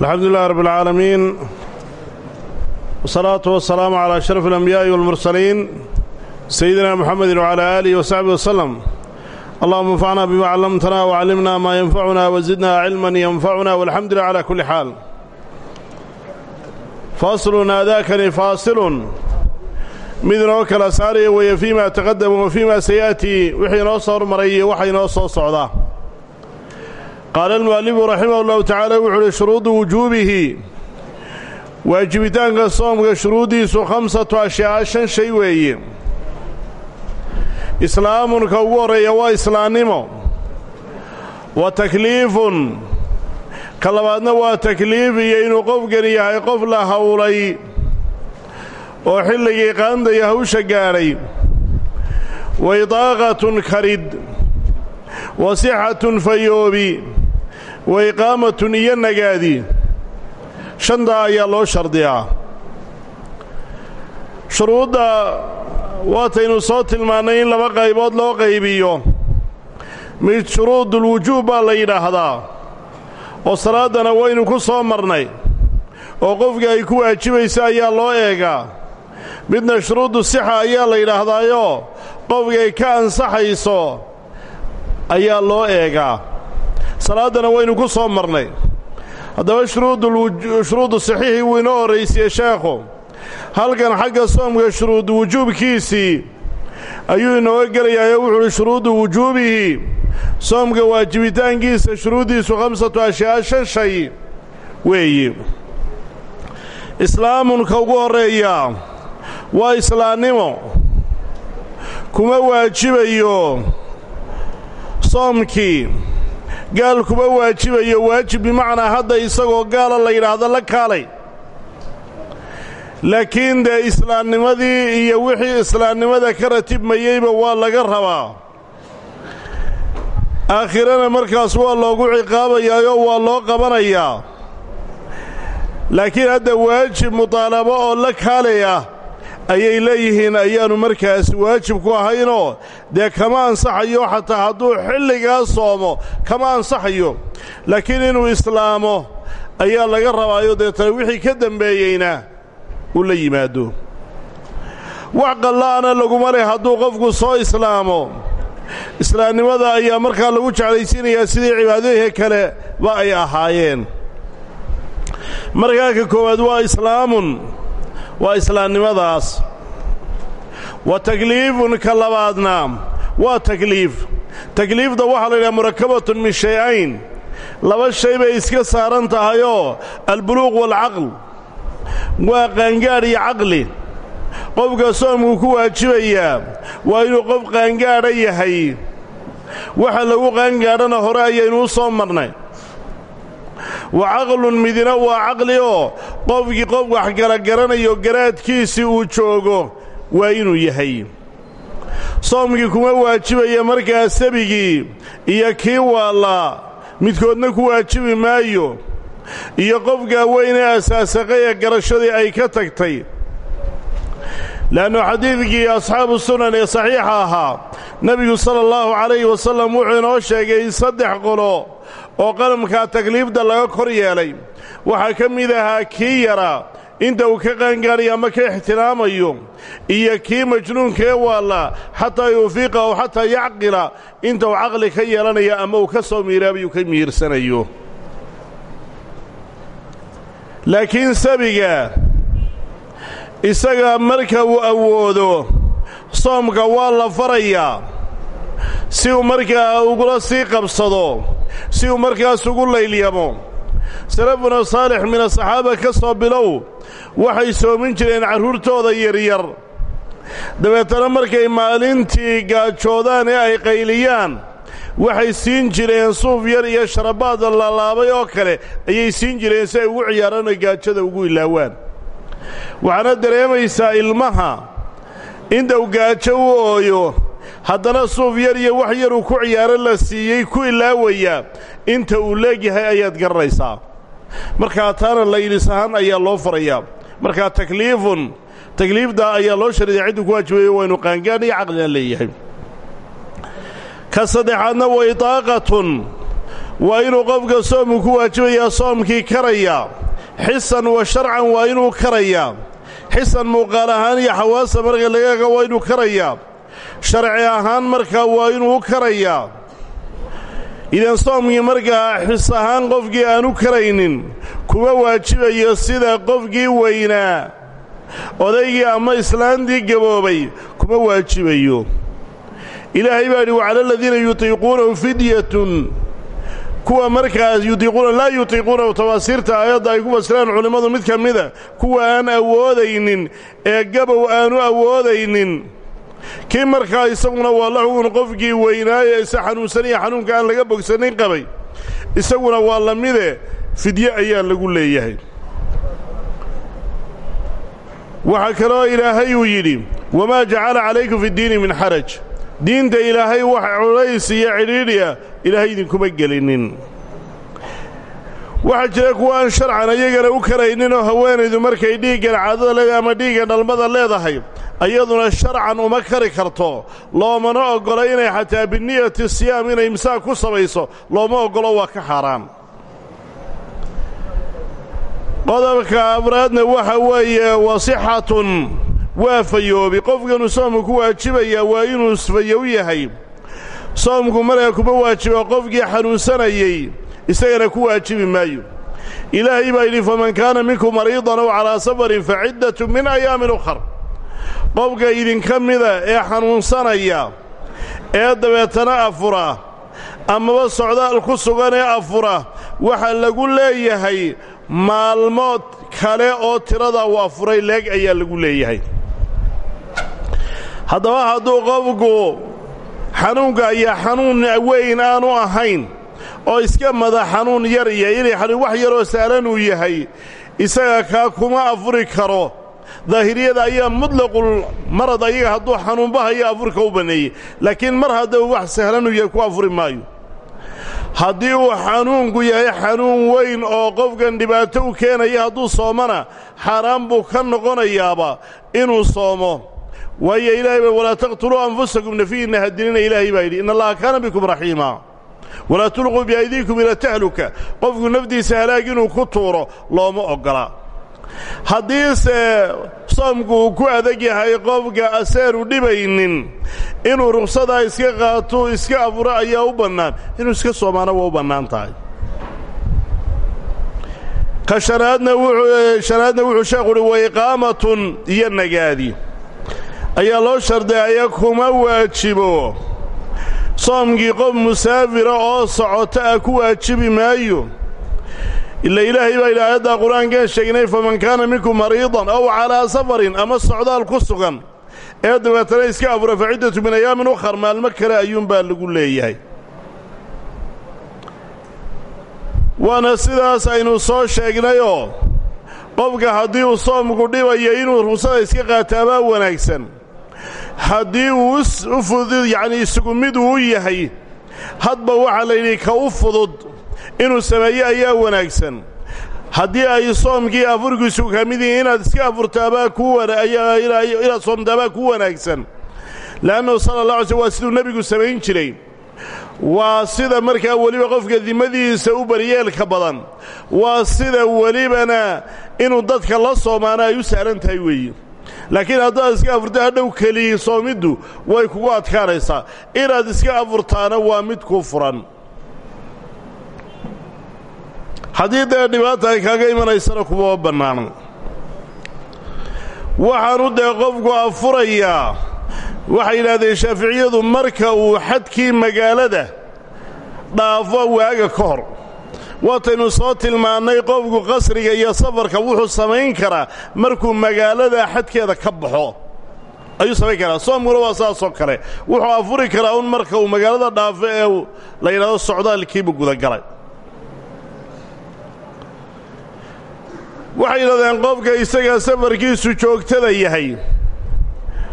alxamdu lilah rab اlcaalamiin wsalaatu wasalaamu calaa ashraf alambiyaai walmursaliin sayidina muxamedi wcalaa aalihi wasaxbi waslem allahuma anfacna bima callamtana wacallimna maa yanfacuna wazidna cilman yanfacuna walxamdu lilah cala kulli xaal faslun aadaakani faasilun mid inoo kala saaraya weeye fii ma taqadama wa fii ma saya'tii wixii inoo soo hormaray iyo waxa inoo soo socda qaala almu'alifu raximah ullahu tacaala wuxu uhi shuruudu wujuubihi waajibitaanka soomka shuruuddiisu khamsatu ashyaa shan shay weeye islaamun ka ugu horreeya waa islaannimo wa takliifun ka labaadna waa takliif iyo inuu qofkani yahay qof la howlay oo xilligii qaandaya hawsha gaadhay wa idaaqatun karid wa sixatun fayoobi wa iqaamatun iyo nagaadi. Shantaa ayaa loo shardiyaa. Shuruudda waataynu soo tilmaannay in laba qaybood loo qaybiyo. Mid shuruudulwujuub baa la yidhaahdaa oo salaaddana waynu ku soo marnay oo qofka ay ku waajibaysa ayaa loo eegaa. Midna shuruudu sixa ayaa la yidhaahdaayoo qofkay ka ansaxayso ayaa loo eegaa salaaddana waynu ku soo marnay. Haddaba shuruudu saxiixii wuu inoo horraysiye sheekhu. Halkan xagga soomka shuruudu wujuubkiisii ayuu inooga gelayaayoo wuxu uhi shuruudu wujuubihi soomka waajibitaankiisa shuruuddiisu khamsatu ashyaa shan shay weeye islaamunka ugu horreeya waa islaannimo. Kuma waajibayo soomkii gaal kuma waajibayo waajib bimacnaa hadda isagoo gaala la yidhaahdo la kaalay. Laakiin dee islaamnimadii iyo wixii islaamnimada ka ratibmayeyba waa laga rabaa. Aakhirana markaas waa loogu ciqaabayaayoo waa loo qabanayaa. Laakiin hadda waajib mutaalabo oo la kaalay ah ayay leeyihiin ayaannu markaas waajib ku ahaynoo dee kama ansaxayo xataa hadduu xilligaa soomo kama ansaxayo. Laakiin inuu islaamo ayaa laga rabaayo deetana wixii ka dembeeyeyna uu la yimaado. Wax qallaa'ana laguma leh hadduu qofku soo islaamo. Islaamnimada ayaa markaa lagu jeclaysiinayaa sidii cibaadooyinka kale ba ay ahaayeen. Markaa ka koowaad waa islaamun waa islaamnimadaas. Wa takliifun ka labaadna. Waa takliif takliifda waxaa la yidhaha murakabatun min shay-ayn. Laba shay bay iska saaran tahayoo albuluuq waalcaql waa qaangaadh iyo caqli. Qofka soomku ku waajibayaa waa inuu qof qaangaadha yahay. Waxa lagu qaangaadhana hore ayaynu u soo marnay wa caqlun midina waa caqli oo qofkii qof wax galagaranayo garaadkiisii uu joogo waa inuu yahay. Soomkii kuma waajibaya markaa sabigii iyo kii waallaa midkoodna ku waajibi maayo. Iyo qofkaa weynee asaasaqay ee garashadii ay ka tagtay. Le'annu xadiidkii asxaabu sunan ee saxiixa ahaa nebigu sala allahu calayhi wasallam wuxuu inoo sheegay saddex qolo oo qalamkaa takliifda laga kor yeelay. Waxaa ka mid ahaa kii yaraa inta uu ka qaangaadhayo ama ka ixtiraamayo iyo kii majnuunkee waalla xataa yuufiiqa ow xataa yacqila inta uu caqli ka yeelanayo ama uu ka soo miiraabayu ka mihirsanayo laakiin sabiga isaga marka uu awoodo soomka waa la farayaa si uu markaa ugula sii qabsado si uu markaas ugu laylyamo salafuna saalix min asaxaaba ka soo bilow waxay soomin jireen carruurtooda yaryar dabeetana markay maalintii gaajoodaan ee ay qayliyaan waxay siin jireen suuf yar iyo sharabaad laalaabay oo kale ayay siin jireen si ay ugu ciyaaraan oo gaajada ugu ilaawaan. Waxaana dareemaysaa ilmaha inta uu gaajo u ooyo haddana suuf yar iyo wax yaruu ku ciyaaro la siiyey ku ilaawaya inta uu leegyahay ayaad garanaysaa markaa taana laylis ahaan ayaa loo farayaa. Markaa takliifun takliifdaa ayaa loo shariday cidduu ku waajibayo waynu qaangaan iyo caqlina leeyahay. Ka saddexaadna wa idaaqatun waa inuu qofka soomku ku waajibayaa soomkii karayaa xisan wa sharcan waa inuu karayaa xisan muuqaal ahaan iyo xawaasa marka lagaga waa inuu karayaa sharci ahaan markaa waa inuu karayaa idan soomkii markaa xis ahaan qofkii aanu karaynin kuma waajibayo sida qofkii weynaa odaygii ama islaantii gaboobay kuma waajibayo. Ilaahay baa yidhi wacala aladiina yutiiquunahu fidyatun. Kuwa markaas yutiiquuna laa yutiiquunahu tafaasiirta aayadda ay ku fasiraan culimmadu mid ka mida kuwa aan awoodaynin ee gabow aanu awoodaynin kii markaa isaguna waa la xugun qofkii weynaaye isa xanuunsanaya xanuunka aan laga bogsanin qabay isaguna waa la mide fidye ayaa lagu leeyahay. Waxaa kaloo ilaahay uu yidhi wamaa jacala calaykum fi ddiini min xaraj. Diinta ilaahay wax culays iyo cidhiidhiya ilaahay idinkuma gelinin waxaa jira kuwa aan sharcan ayagana u karayninoo haweenaydu markay dhiiggan caadada leedahay ama dhiiggan dhalmada leedahay ayaduna sharcan uma kari karto. Loomana oggola inay xataa biniyati siyaam inay imsaak ku samayso looma oggolo waa ka xaaraan. Qodobka afraadna waxa weeye wasixatun waa fayoobi. Qofkanu soomku ku waajibayaa waa inuu fayow yahay. Soomku markaa kuma waajiba qofkii xanuunsanayey isagana ku waajibi maayo. Ilaahay baa yidhi faman kaana minkum mariidan ow calaa safarin fa ciddatu min ayaamin ukhar. Qofka idinka mida ee xanuunsanaya ee dabeetana afura amaba socdaal ku sugan ee afura waxaa lagu leeyahay maalmood kale oo tirada uu afuray leeg ayaa lagu leeyahay. Haddaba hadduu qofku xanuunka ayaa xanuun weyn aanu ahayn oo iska madax xanuun yar iyo inay xanuun wax yaroo saalan uu yahay isaga kaa kuma afuri karo. Daahiriyada ayaa mutlaqul marad ayaga hadduu xanuunbahayo afurka u banneeyey laakiin mar haddau wax sahlan uu yahay ku afuri maayo. Haddii uu xanuunku yahay xanuun weyn oo qofkan dhibaato u keenaya hadduu soomana xaaraan buu ka noqonayaaba inuu soomo. Waayo ilaahay ba walaa taqtuluu anfusakum nafyiinna hadilina ilaahay baa yidhi in allaha kaana bikum raxiima walaa tulquu biaydiikum ila tahluka. Qofku nafdiisa halaag inuu ku tuuro looma oggola haddiise soomku uu ku adag yahay qofka aseenu dhibaynin inuu ruksadaa iska qaato iska afuro ayaa u bannaan. Inuu iska soomaana waa u bannaan tahay. Ka shanaadna wuxuu shanaadna wuxuu iyo nagaadi. Ayaa loo shardeeya kuma waajibo soomkii qof musaafira oo socota ah ku waajibi maayo. Ila ilaahay baa yidhi aayaddaa qur'aankan sheegnay faman kaana minkum mariidan aw calaa safarin ama socdaal ku sugan ee dabeetana iska afura fa ciddatu min ayaamin ukhar maalmo kale ayuunbaa lagu leeyahay. Waana sidaas aynu soo sheegnayoo qofka haddii uu soomku dhibayo inuu rugsada iska qaataabaa wanaagsan haddii uu u fudud yacnii isugu mid uu yahay hadba waxaa la yidhi ka u fudud inuu sameeyo ayaa wanaagsan. Haddii ay soomkii afurkiisu ka mid yihiin inaad iska afurtaabaa ku inaad soomtaabaa ku wanaagsan. Le'annahu sala allah alay slm waa siduu nebigu samayn jiray. Waa sida markaa weliba qofka dimadiisa u baryeelka badan. Waa sida welibana inuu dadka la soomaano ay u sahlan tahay weeye laakiin haddaad iska afurto hadhow keliyi soomiddu way kugu adkaanaysaa. Inaad iska afurtaana waa mid kuu furan. Haddii dee dhibaata ay kaaga imanaysana kumama bannaano waxaanu dee qofku afurayaa waxay yidhahdeen shaaficiyadu marka uu xadkii magaalada dhaafo waaga ka hor waataynu soo tilmaannay qofku qasriga iyo safarka wuxuu samayn karaa markuu magaalada xadkeeda ka baxo. Ayuu samayn karaa. Soomkuna waa saasoo kale. Wuxuu afuri karaa un marka uu magaalada dhaafo ee la yidhahdo socdaalkiibu gudagalay. Waxay yidhahdeen qofka isaga safarkiisu joogtada yahay.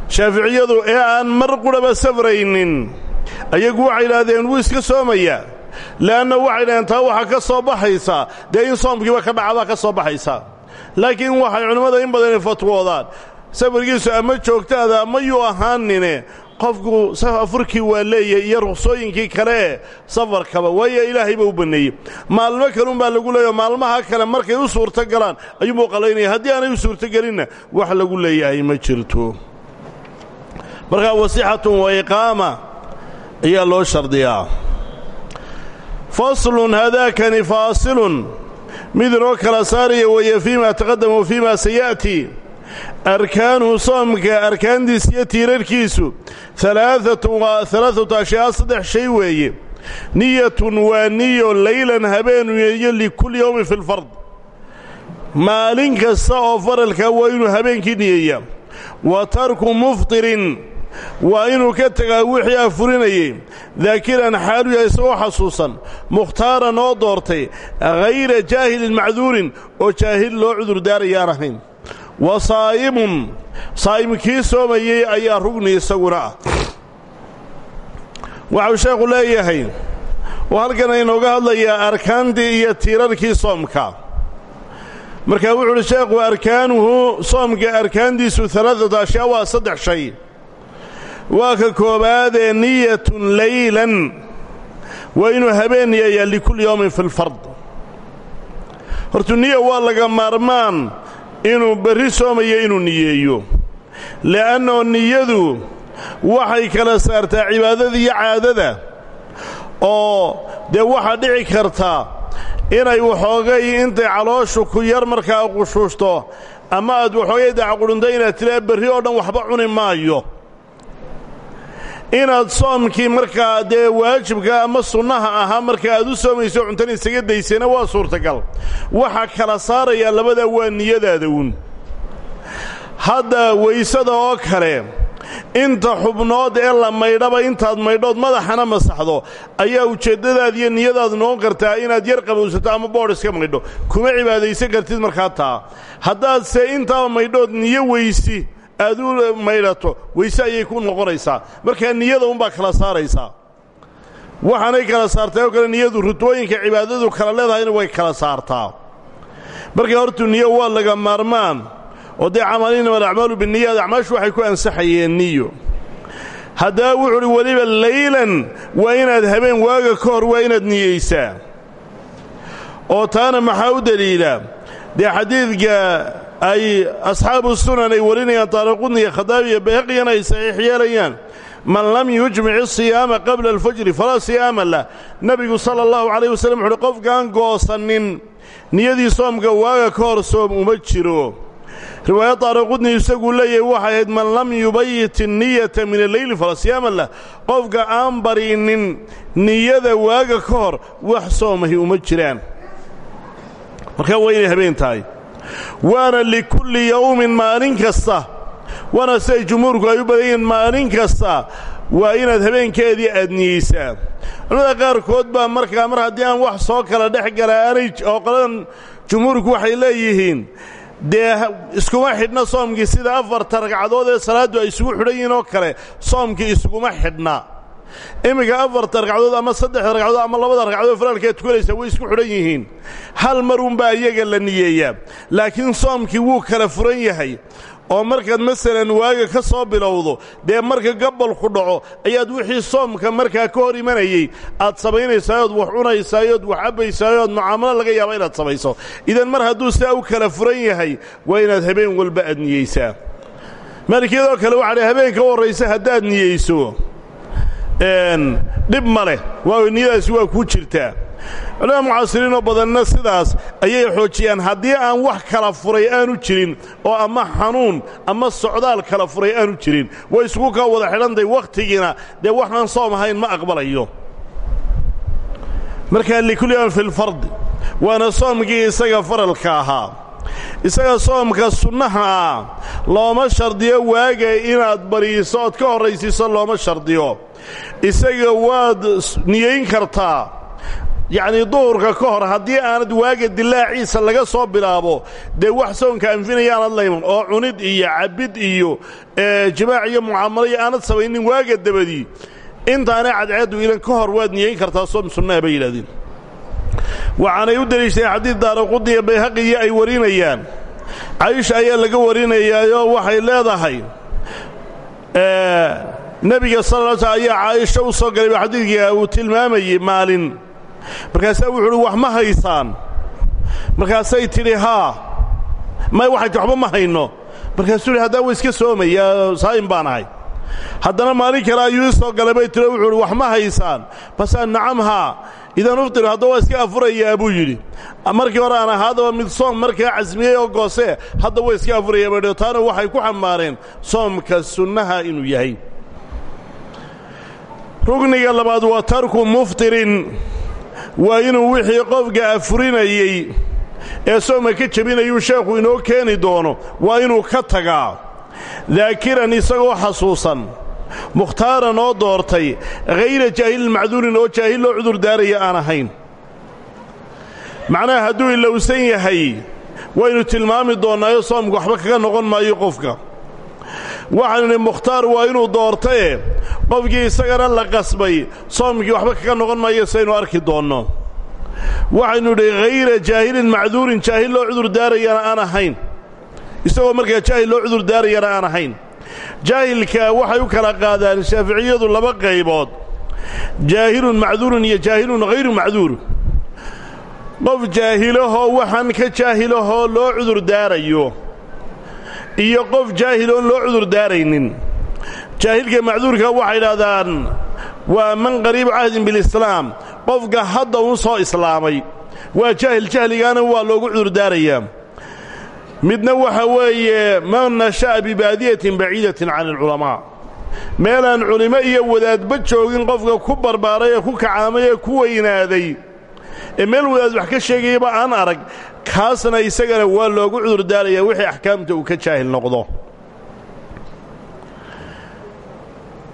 Shaaficiyadu ee aan mar qudhaba safraynin ayagu waxay yidhahdeen wuu iska soomayaa le'anna waxay yidhahdeen taa waxaa ka soo baxaysaa dee in soomkiiba ka dhacabaa ka soo baxaysaa laakiin waxay culimmada in badan fatwoodaan safarkiisu ama joogtaada ama yuu ahaanine qofku afurkii waa leeyahay iyo ruksooyinkii kale ee safarkaba waayo ilaahayba u banneeyey maalmo kalunbaa lagu leeyaho maalmaha kale markay u suurto galaan ayuunbuu qalaynaya haddii aanay u suurtogelinna wax lagu leeyahay ma jirto markaa wasixatun wa iqaama ayaa loo shardiyaa faslun hadaakani faasilun mid inoo kala saaraya weeye fii ma taqadama wa fii ma saya'ti arkaanuhu soomka arkaantiisa iyo tiirarkiisu alaaatun waa alaaatu ashyaa saddex shay weeye niyatun waa niyo laylan habeenu iyo likulli yowmin fi lfard maalin kasta oo faralka waa inuu habeenkii niyeeyaa wa tarku waa inuu ka tegaa wixii afurinayey daakiran xaalu yahay isagoo xasuusan. Mukhtaaran oo doortay hayra jaahilin macduurin oo jaahil loo cudurdaarayaan ahayn. Wa saa'imun saa'imkii soomayey ayaa rugni isaguna ah. Waxau sheekhu leeyahay oo halkan inooga hadlayaa arkaantii iyo tiirarkii soomka. Markaa wuxu uhi sheekhu arkaanuhu soomka arkaantiisu alaaatu ashyaa waa saddex shay waa ka koobaadee niyatun laylan. Waa inuu habeen niyeeyaa likulli yowmin fi lfard hortu niya waa laga maarmaan inuu berri soomayo inuu niyeeyo. Le'annoo niyadu waxay kala saartaa cibaadada iyo caadada. Oo dee waxaa dhici karta inay waxoogay intay calooshu ku yar markaa qushuushto ama aad waxoogay dacaqudhunto inaad tiraa berri oo dhan waxba cuni maayo inaad soomkii markaa dee waajibka ama sunnaha ahaa marka aad u soomayso cuntana isaga daysayna waa suurtagal. Waxaa kala saarayaa labadaa waa niyadaada uun. Hadda waysada oo kale inta xubnood ee la maydhaba intaad maydhood madaxana masaxdo ayaa ujeeddadaad iyo niyadaadu noqon kartaa inaad yar qabowsato ama boodh iska maydho. Kuma cibaadaysan kartid markaa taa. Haddaadse intaaba maydhood niyo weysi aad u maydhato weyse ayay ku noqonaysaa. Markaa niyada unbaa kala saaraysaa. Waxaanay kala saartaa oo kale niyadu rutooyinka cibaadadu kala leedahayna way kala saartaa. Marka hortu niyo waa laga maarmaan. Oo dee camalinama alacmaalu binniyaad acmaashu waxay ku ansaxayeen niyo. Haddaba wuxu uhi weliba laylan waa inaad habeen waaga ka hor waa inaad niyeysaa. Oo taana maxaa u deliila dee xadiidka ay asxaabu sunan ay warinayaan taariqudniya khadaabiya bayhaqiyana ay saxiix yeelayaan. Man lam yujmic asiyaama qabla alfajri falaa siyaama lah. Nebigu sala allahu calayh wasallam wuxuuhi qofkaan goosannin niyadii soomka waaga ka soom uma jiro. Riwaaya taariqudni isaguu leeyahay waxay ahayd man lam yubayit inniyata min alleyli falaa siyaama lah. Qofka aan barinin niyada waaga ka wax soomahi uma jiraan. Markaa waa inay waana likulli yowmin maalin kasta. Waana siday jumhuurku ay u badan yihiin maalin kasta. Waa inaad habeenkeedii aad niyeysaa culamada qaarkood baa markaa mar haddii aan wax soo kala dhex gala aanay oo qoladan jumhuurku waxay leeyihiin. Dee iskuma xidhna soomkii sida afarta ragcadood ee salaaddu ay isugu xidhan yihiin oo kale soomkii isuguma xidhna iminka afarta ragcadood ama saddexda ragcadood ama labada ragcadood faraalkeed tukanaysa way isku xidhan yihiin. Hal mar unbaa iyaga la niyeeyaa. Laakiin soomkii wuu kala furan yahay oo markaad masalan waaga ka soo bilowdo dee marka gabolku dhaco ayaad wixii soomka markaa ka hor imanayey aad samaynaysaay ood wax cunaysaay ood wax cabbaysaay ood mucaamalo laga yaaba inaad samayso idan mar hadduu sidaa u kala furan yahay waa inaad habeen walba aad niyeysaa. Maalikiyadoo kale waxaa dhi habeen ka horraysa haddaad niyeyso dhib ma leh. Waayo niyadaasi waa kuu jirtaa. Culamada mucaasiriinoo badanna sidaas ayay xoojiyaan. Haddii aan wax kala furay aanu jirin oo ama xanuun ama socdaal kala furay aanu jirin way isugu kaa wada xidhantahy wakhtigiina dee waxaan soom ahayn ma aqbalayo. Markaa likulli yawmin fi lfardi waana soomkii isaga faralka ahaa isaga soomka sunnaha ah looma shardiyo waaga inaad bariiso ood ka horraysiiso looma shardiyo. Isaga waad niyayn kartaa. Yacnii duhurka ka hor haddii aanad waaga dilaaciisa laga soo bilaabo dee wax soonka anfinaya aanad layman oo cunid iyo cabbid iyo jimaac iyo mucaamalo iyo aanad samaynin waaga dabadii intaanay cadceeddu ilan ka hor waad niyayn kartaa soom sunnaha bay yidhahdeen waxaanay u deliishadeen xadiid daaraqudniya bayhaqiya ay warinayaan. Caisha ayaa laga warinayaayoo waxay leedahay nebiga sal sl ayaa caaisha u soo galay ba uu tilmaamayey maalin. Markaasaa wuxu uhi wax ma haysaan? Markaasay tidhi haa. May waxay ti ma hayno. Markaasuu yidhi haddaan wa iska soomaya saa'im baan ahay. Haddana maalin kale ayuu ii soo galay bay wuxuu wax ma haysaan? Basaa nacam haa idan uftiru hadda waa iska afurayaa buu yidhi. Markii hore aan ahaadaba mid soom markaa casmiyey oo goosee hadda waa iska afurayaa bay taana waxay ku xambaareen soomka sunnaha inuu yahay. Rugniga labaad waa tarku muftirin. Waa inuu wixii qofka afurinayey ee soomka ka jebinayuu sheekhu inoo keeni doono waa inuu ka tagaa. Daakiran isagoo xasuusan mukhtaaran oo doortay hayra jaahilin macduurin oo jaahil loo cudur daaraya aan ahayn. Macnaha hadduu ilowsan yahay waynu tilmaami doonnaayo soomka waxba kaga noqon maayo qofka. Waxaanu idhi mukhtaar waa inuu doortae qofkii isagana la qasbay soomkii waxba kaga noqon maayo saynu arki doonno. Waxaynu idhi hayra jaahilin macduurin jaahil loo cudur daarayana aan ahayn. Isagoo markaa jaahil loo cudur daarayana aan ahayn jaahilka waxay u kala qaadaan shaaficiyadu laba qaybood. Jaahilun macduurun iyo jaahilun hayru macduur. Qof jaahilahoo waxaan ka jaahilahoo loo cudur daarayo. Iyo qof jaahiloon loo cudur daaraynin. Jaahilka macduurka waxay idhahdaan waa man qariibu cahdin bilislaam qofka hadda un soo islaamay. Waa jaahil jahligaana waa loogu cudur daarayaa midna waxa weeye man nasha'a bibaadiyatin baciidatin can alculamaa meelaan culimo iyo wadaadba joogin qofka ku barbaaray ee ku kacaamay ee ku weynaaday. Ee meel wadaad wax ka sheegayaba aan arag kaasna isagana waa loogu cudur daarayaa wixii axkaamta uu ka jaahil noqdo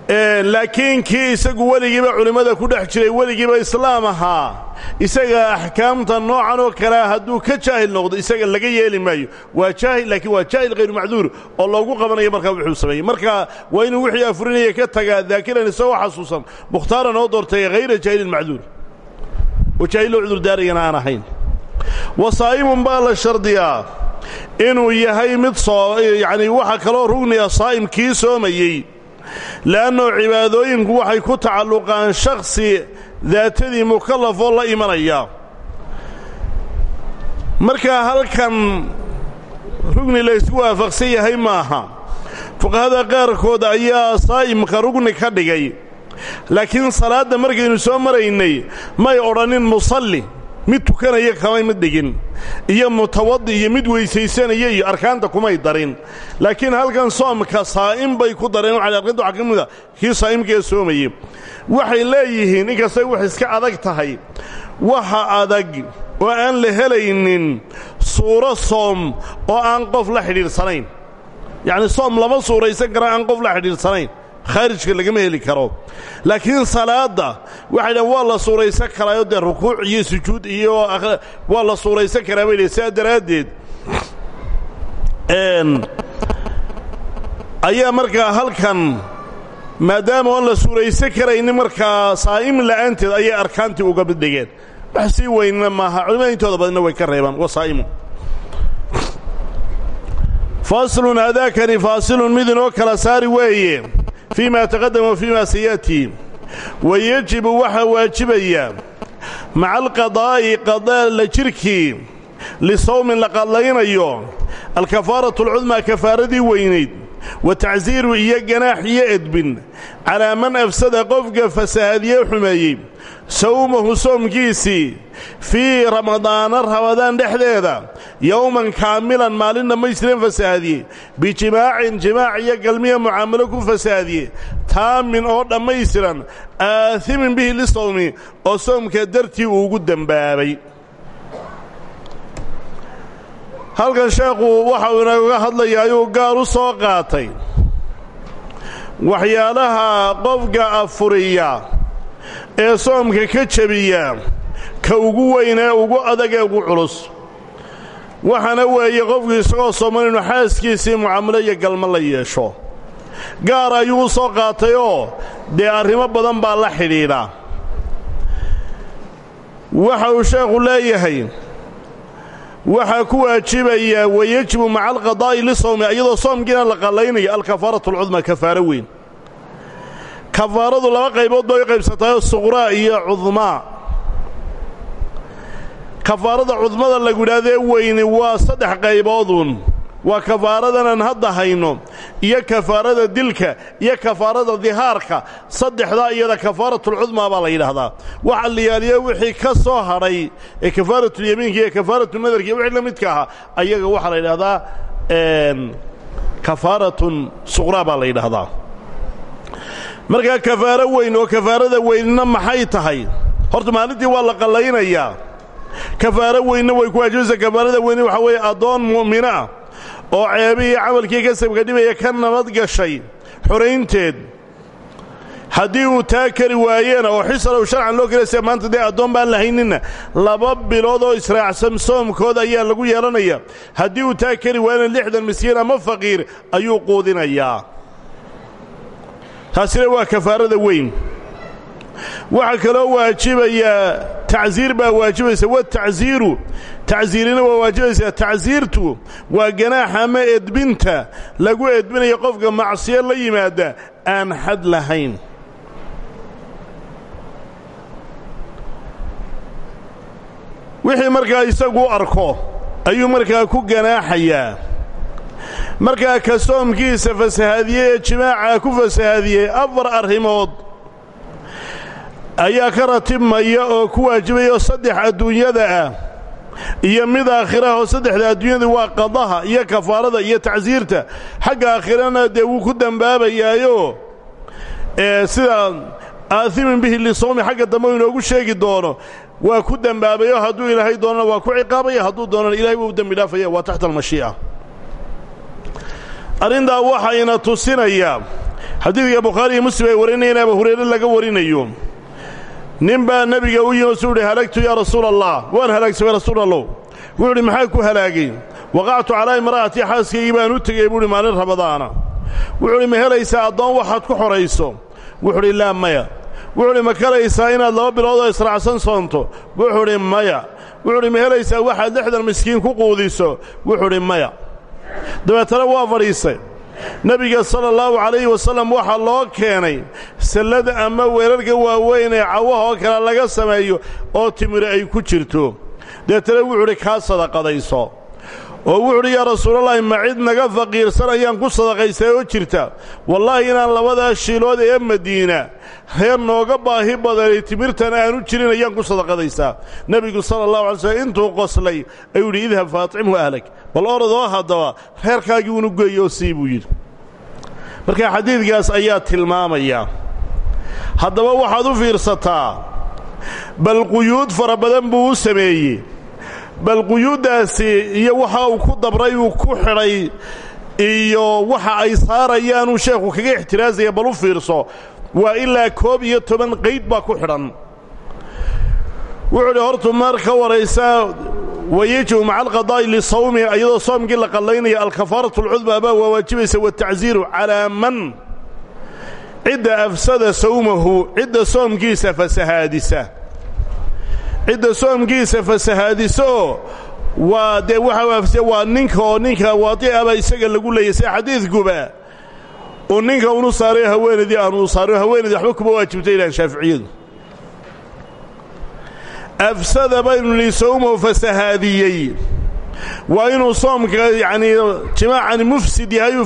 laakiin kii isagu weligiiba culimmada ku dhex jiray weligiiba islaam ahaa isaga axkaamta noocan oo kalea hadduu ka jaahil noqdo isaga laga yeeli maayo. Waa jaahil laakiin waa jaahil hayru macduur oo loogu qabanayo markaa wuxuu sameeyey. Marka waa inuu wixii afurinaya ka tagaa daakiran isagoo xasuusan mukhtaaran oo doortay hayra jaahilin macduur. Oo jaahil loo cudur daarayana aan ahayn. Wasaa'imun baa la shardiyaa inuu yahay mid soo yacnii waxa kaloo rugniya saa'im kii soomayey le'annoo cibaadooyinku waxay ku tacalluqaan shakhsi daatadii mukallaf oo la imanaya. Markaa halkan rugni laysku waafaqsan yahay maaha. Fuqahada qaarkood ayaa saa'imka rugni ka dhigay. Laakiin salaadda markaynu soo maraynay may odhanin musalli mid tukanaya kamay mid dhigin iyo mutawadi iyo mid weysaysanaya iyo arkaanta kumay darin. Laakiin halkan soomka saa'im bay ku dareen arkaanta waxaa ka mida kii saa'imkee soomayey. Waxay leeyihiin inkastay wax iska adag tahay waxa adag oo aan la helaynin suuro soom oo aan qof la xidhiidhsanayn. Yacni soom lama suuraysan kara aan qof la xidhiidhsanayn khaarijka lagama heli karo. Laakiin salaadda waxay dhahan waa la suuraysan karaayo dee rukuuc iyo sujuud iyo waa la suuraysan karaa bay dhah sidaa daraaddeed ayaa markaa halkan maadaama oon la suuraysan karaynin markaa saa'im la'aanteed ayay arkaantii uga mid dhigeen wax sii weynna maaha. Culimada intooda badna way ka reebaan. Wa saa'imu. Faslun hadaakani faasilun. Mid inoo kala saari weeye fii ma taqadama wa fii ma saya'tii wayejibu waxaa waajibaya maca alqadaa'i qadaa la jirkii lisawmin la qadlaynayo alkafaaratu alcudmaa kafaaradii weynayd wa tacsiiru iyo ganaax iyo edbin calaa man afsada qofka fasahaadiye xumeeyey sawmahu soomkiisii fii ramadaana ramadaan dhexdeeda yowman kaamilan maalin dhammaystiran fasahaadiye bijimaacin jimaac iyo galmiya mucaamalo ku fasahaadiye taamin oo dhammaystiran aasimin bihi lisawmi oo soomka dartii uu ugu dembaabay halkan sheekhu waxa uu inaga hadlaya ayuu gaar u soo qaatay. Waxyaalaha qofka afuriya ee soomka ka jebiya ka ugu weyn ee ugu adag ee ugu culus. Waxaana weeye qofku isagoo sooman inuu xaaskiisii mucaamalo iyo galmo la yeesho. Gaar ayuu u soo qaatayoo dee arrimo badan baa la xidhiidha. Waxa uu sheekhu leeyahay waxaa ku waajibaya wayejibu maca alqadaa'i lisawmi iyadoo soomkiina la qallaynayo alkafaaratu alcudmaa kafaaro weyn kafaaradu laba qaybood bay u qaybsataayoo suqraa iyo cudmaa kafaarada cudmada lagu yidhahdee weyni waa saddex qayboodun waa kafaaradanan hadda hayno iyo kafaarada dilka iyo kafaarada dihaarka. Saddexdaa iyada kafaaratulcudmaa baa la yidhaahdaa. Waxa liyaaliya wixii ka soo hadhay ee kafaaratulyamiinka iyo kafaaratunadarka iyo wixii la midka ahaa ayaga waxaa la yidhahdaa kafaaratun suqraa baa la yidhaahdaa markaa kafaaro weyn oo kafaarada weynna maxay tahay? Horta maalintii waa la qallaynayaa. Kafaaro weynna way ku waajibaysaa kafaarada weyne waxaa weeye addoon mu'mina ah oo ceebihii camalkii kasabka dhibaya ka nabad gashay xoraynteed haddii uu taa kari waayeena oo xisalow sharcan loo kelaysa maanta dee addoon baan lahayninna. Laba bilood oo israacsan soomkood ayaa lagu yeelanaya. Haddii uu taa kari waayena lixdan miskiin ama faqiir ayuu quudinayaa taasina waa kafaarada weyn. Waxaa kaloo waajibayaa tacsiir baa waajibaysa. Watacsiiru tacsiirina waa waajibaysaa tacsiirtu waa ganaaxa ama edbinta lagu edbinayo qofka macsiyo la yimaada aan xad lahayn. Wixii markaa isagu arko ayuu markaa ku ganaaxayaa markaa ka soomkiisa fasahaadiyey ee jimaaca ku fasahaadiyey afar arrimood ayaa ka ratibmaya oo ku waajibaya saddex adduunyada ah. Iyo mid aakhiraha oo saddexda adduunyada waa qadaha iyo kafaarada iyo tacsiirta. Xagga aakhirana dee wuu ku dembaabayaayo sida aaimin bihi lisawmi xagga dambe u inoogu sheegi doono waa ku dembaabayo hadduu ilaahay doonana waa ku ciqaabaya hadduu doonana ilahay waa u dembi dhaafaya waa taxta almashii'a arrintaa waxayna tusinayaa xadiidka bukhaari muslim ay warinayeen abu hurayre laga warinayo. Nin baa nebiga u yimi suu uhi halagtu yaa rasuula allah waan halaagsamay rasuul allow wuxuu maxaa ku halaagay? Waqactu calaa imra'atii xaaskaygii baan u tegey buuhi maalin ramadaana wuxuu uhi ma helaysaa addoon waxaad ku xorayso? Wuxuu uhi laa maya. Wuxuu uhi ma kalaysaa inaad laba bilood oo israacsan soonto? Wuxuu udhi maya. Wuxuu uhi ma helaysaa waxaad lixdan miskiin ku quudiso? Wuxuu udhi maya dabeetana waa fadhiisay nebiga sala allahu calayhi wasallam waxaa loo keenay sallada ama weerarka waaweyn ee cawaha oo kale laga sameeyo oo timiri ay ku jirto. Deetana wuxuu udhi kaa sadaqadayso oo wuxu udhi yaa rasuulallaahi ma cid naga faqiirsan ayaan ku sadaqaystay oo jirta? Wallaahi inaan labadaa shiilood ee madiina reer nooga baahi badanay timirtan aanu jirin ayaan ku sadaqadaystaa nebigu sala allahu alay slm intuu qoslay ayuu yidhi idhab faatcimhu ahlag bal orodoo haddaba reerkaagii unu geeyo oo sii buu yidhi. Marka xadiidkaas ayaa tilmaamaya haddaba waxaad u fiirsataa bal quyuud fara badan buu u sameeyey bal quyuuddaasi iyo waxa uu ku dabray uu ku xidhay iyo waxa ay saarayaanuu sheekhu kaga ixtiraasaya bal fiirso waa ilaa koob iyo toban qayd baa ku xidhan. Wuxuu hortu mar ka waraysaa wayejibu maca alqadaa'i lisawmi iyadoo soomkii la qallaynaya alkafaaratu alcudmaa baa waa waajibaysa watacsiiru calaa man? Cidda afsada sawmahu cidda soomkiisa fasahaadisa cidda soomkiisa fasahaadiso waa dee waxa waa ninka oo ninka waadi'aba isaga lagu leeyay sida xadiidkuba uu ninka unu saaray haweenaydii aanu saarin haweenaydii waxba kuma waajibta shaaficiyadu. Afsada baynu nihi sawmahu fasahaadiyey. Waa inuu soomka yacnii jimaacani mufsid yahay uu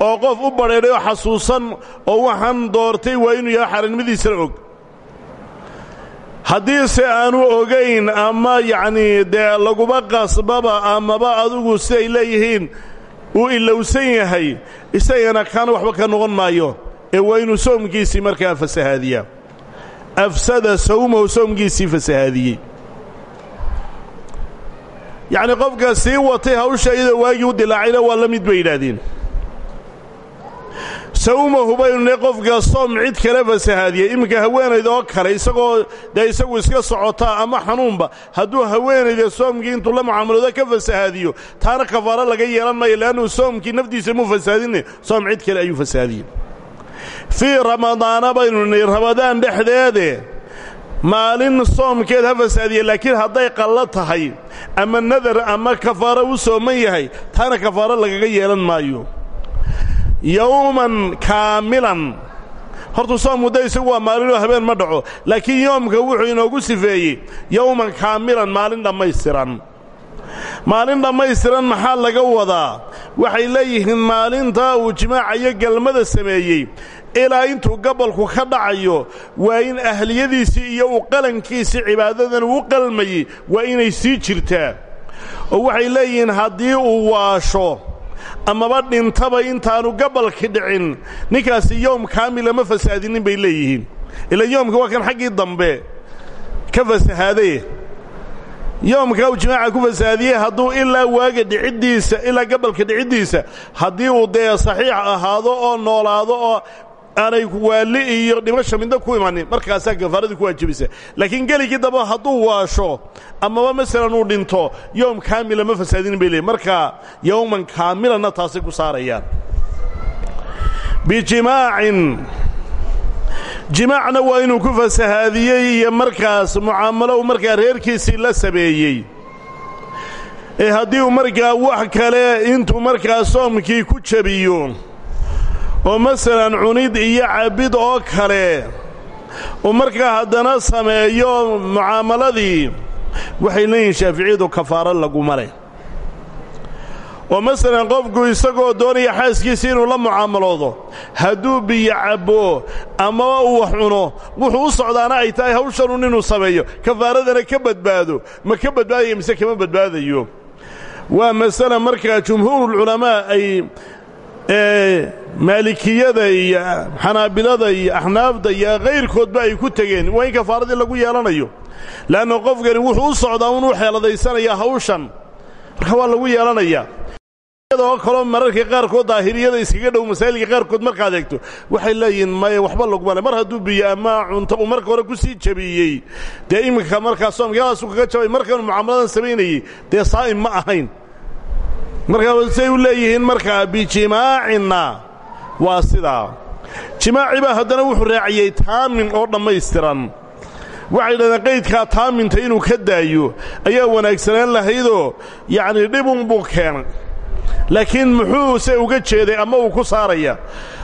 oo qof u badheedhay oo oo waxaan doortay waa inuu yahay xaranimadiisana og haddiise aanu ogayn ama yacnii dee laguma qasbaba amaba adigu siday leeyihiin uu ilowsan yahay isagana kaana waxba ka noqon maayo. Ee waa inuu soomkiisii markaa fasahaadiyaa. Afsada sawmahu soomkiisii fasahaadiyey. Yacnii qofka sii watay hawsha iyadoo waagii u dilaacayna waa la mid bay yidhaahdeen sawmahu baynu ne qofka soom cid kale fasahaadiyey iminka haweenayd oo kale isagoo dee isagu iska socotaa ama xanuunba hadduu haweenayda soomkii intuu la mucaamaloodo ka fasahaadiyo taana kafaaro laga yeelan maayo le'annu soomkii nafdiisa muu fasahaadine soom cid kale ayuu fasahaadiyey fii ramadaana baynu nihi ramadaan dhexdeede maalin soomkeed ha fasaadiye laakiin hadday qallo tahay ama nadar ama kafaaro u sooman yahay taana kafaaro lagaga yeelan maayo yowman kaamilan. Hortuu soom muddo isagu waa maalinoo habeen ma dhaco laakiin yoomka wuxuu inoogu sifeeyey yowman kaamilan maalin dhammaystiran. Maalin dhammaystiran maxaa laga wadaa? Waxay leeyihiin maalintaa uu jimaaca iyo galmada sameeyey. Ilaa intuu gabolku ka dhacayo waa in ahliyadiisii iyo u qalankiisii cibaadadan uu qalmayey waa inay sii jirtaa. Oo waxay leeyihiin haddii uu waasho amaba dhintaba intaanu gabalki dhicin. Ninkaasi yoom kaamila ma fasaadinin bay leeyihiin. Ila yoomka waa kan xaggii dambe ka fasahaadaye yoomka uu jimaaca ku fasaadiyey hadduu ilaa waaga dhiciddiisa ilaa gabalka dhiciddiisa haddii uu dee saxiix ahaado oo noolaado oo aanay waali iyo dhimasha midna ku imanin. Markaasaa kafaaradii ku waajibisa laakiin geligii damba hadduu waasho amaba masalan uu dhinto yoom kaamila ma fasaadinin bay leeyiin markaa yowman kaamilanna taasay ku saarayaan. Bijimaacin jimaacna waa inuu ku fasahaadiyey iyo markaas mucaamalo uu markaa reerkiisii la sameeyey. Ee haddii uu markaa wax kale intuu markaa soomkii ku jabiyo oo masalan cunid iyo cabbid oo kale uu markaa haddana sameeyo mucaamaladii waxay leeyihiin shaaficiyadu kafaaro laguma leh oo masalan qofku isagoo doonaya xaaskiisa inuu la mucaamaloodo hadduu biyo cabbo amaba uu wax cuno wuxuu u socdaana ay tahay hawshanun inuu sameeyo kafaaradana ka badbaado ma ka badbaadaya mise kama badbaadayo? Waa masale markaa jumhuurulculamaa ay maalikiyada iyo xanaabilada iyo axnaafda iyo kayrkoodba ay ku tegeen. Waa in kafaaradii lagu yeelanayo. Le'anna qofkani wuxuu u socdaa unuu xeeladaysanayaa hawshan. Marka waa lagu yeelanayaa. Oo kaloo mararka qaarkood daahiriyada iskaga dhow masaa'ilka qaarkood markaad eegto waxay leeyihiin maya waxba laguma le mar hadduu biyo ama cunto uu marka hore ku sii jabiyey dee iminka markaa soomkadaasuu kaga jabay markanuu mucaamaladan samaynayey dee saa'im ma ahayn markaa say u leeyihiin markaa bijimaacinna waa sidaa jimaaci baa haddana wuxuu raaciyey taamin oo dhammaystiran. Waxay dhahdeen qaydkaa taaminta inuu ka daayo ayaa wanaagsanaan lahaydoo yacnii dhibun buu keenay laakiin muxuuse uga jeeday ama uu ku saaraya?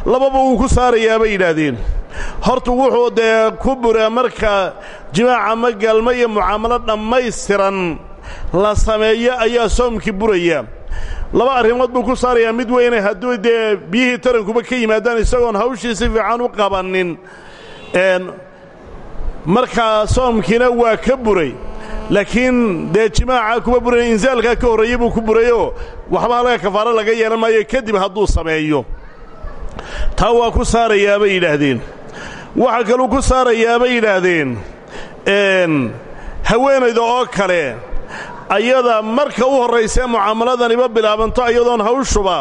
Lababa wuu ku saarayaa bay yidhaahdeen. Horta wuxuu dee ku bura marka jimaaca ma galma iyo mucaamalo dhammaystiran. La sameeyo ayaa soomkii buraya laba arrimood buu ku saarayaa mid weyne hadduu dee biyihii tarankuba ka yimaadaan isagoon hawshii si fiican u qabannin markaa soomkiina waa ka buray laakiin dee jimaaca kuma buray insaalkaa ka horreeyey buu ku burayoo waxba halka kafaaro laga yeelan maayo kadib hadduu sameeyo. Taa waa ku saarayaa bay yidhaahdeen. Waxaa kaluu ku saarayaa bay yidhaahdeen. Haweenayda oo kale ayada marka u horraysee mucaamaladaniba bilaabanto ayadoon hawshuba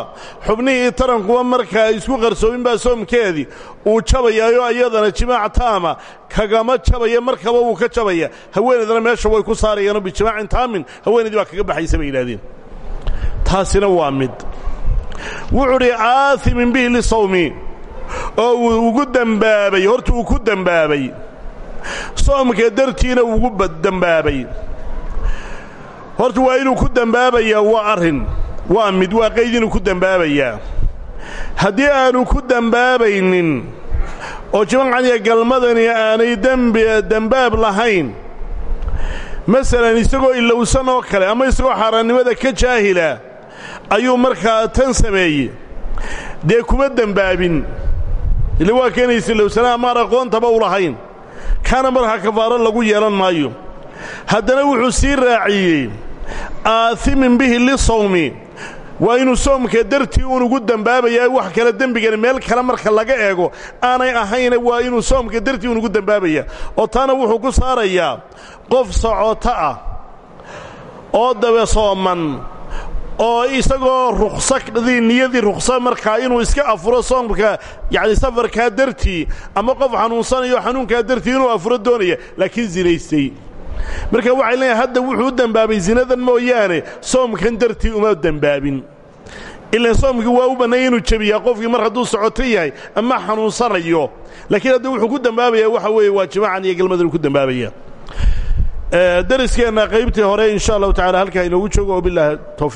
xubnihii tarankuba markaa isku qarsoomin baa soomkeedii. Uu jabayaayo ayadana jimaac taama kagama jabaya markaba wuu ka jabaya. Haweenaydana meesha way ku saarayaanoo bijimaacin taamin haweenaydii baa kaga baxaysa bay yidhahdeen taasina waa mid. Wuxuu dhi aaimin bihi lisawmi oo uu ugu dembaabay horta uu ku dembaabay soomka dartiina ugu dembaabay horta waa inuu ku dembaabayaa waa arrin waa mid waa qayd inuu ku dembaabayaa haddii aanu ku dembaabaynin oo jimacaniya galmadani aanay dembi dembaab lahayn masalan isagoo ilowsan oo kale ama isagoo xaaraannimada ka jaahila ayuu markaa tan sameeyey. Dee kuma dembaabin ila waa keenaysa ilowsanaa amaan aqoontaba u lahayn. Kaana markaa kafaaro lagu yeelan maayo. Haddana wuxuu sii raaciyey aaimin bihi lisawmi. Waa inuu soomka dartii uun ugu dembaabayaa wax kale dembigani meel kale marka laga eego. Aanay ahayna waa inuu soomka dartii uun ugu dembaabaya oo taana wuxuu ku saarayaa qof socoto ah oo dabe sooman oo isagoo ruqsadii niyadii ruqsa markaa inuu iska afuro soomka yacni safarkaa dartii ama qof xanuunsanayo xanuunkaa dartii inuu afuro doonaya laakiin zinaystay marka waxay leeyahay hadda wuxuu u dembaabay zinadan mooyaane soomkan dartii uma dembaabin ilaan soomkii waa u bannaya inuu jebiyaa qofkii mar hadduu socoto yahay ama xanuunsanayo. Laakiin hadda wuxuu ku dembaabayaa waxa weeye waa jimaacan iyo gelmadan ku dembaabaya dariskeenna qaybtii hore in sha allahu tacala halkaa inoogu joogo